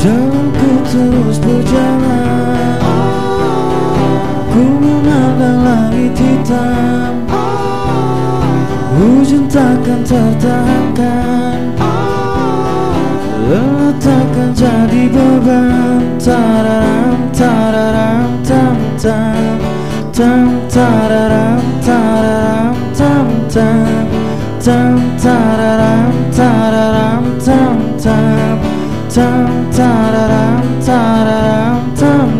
Jalanku terus berjalan. Ku memandang langit hitam. Hujan takkan tertahankan. Lelah takkan jadi beban. Tararam, tararam, tam, tam. Tam, tararam, tararam, tam, tam. Tam, tararam, tararam, tam, tam Tam, tararam, tam, tam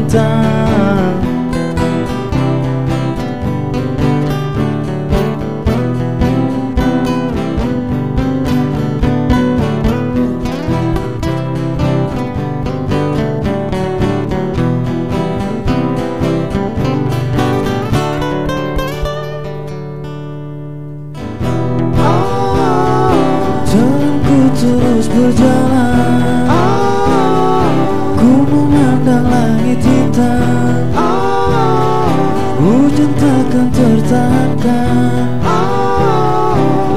terus berjalan Hujan takkan tertahankan.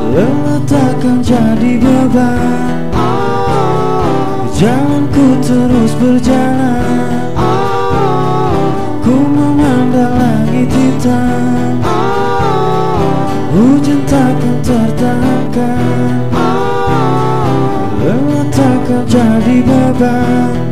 Lelah takkan jadi beban. Jalanku terus berjalan. Ku memandang langit hitam. Hujan takkan tertahankan. Lelah takkan jadi beban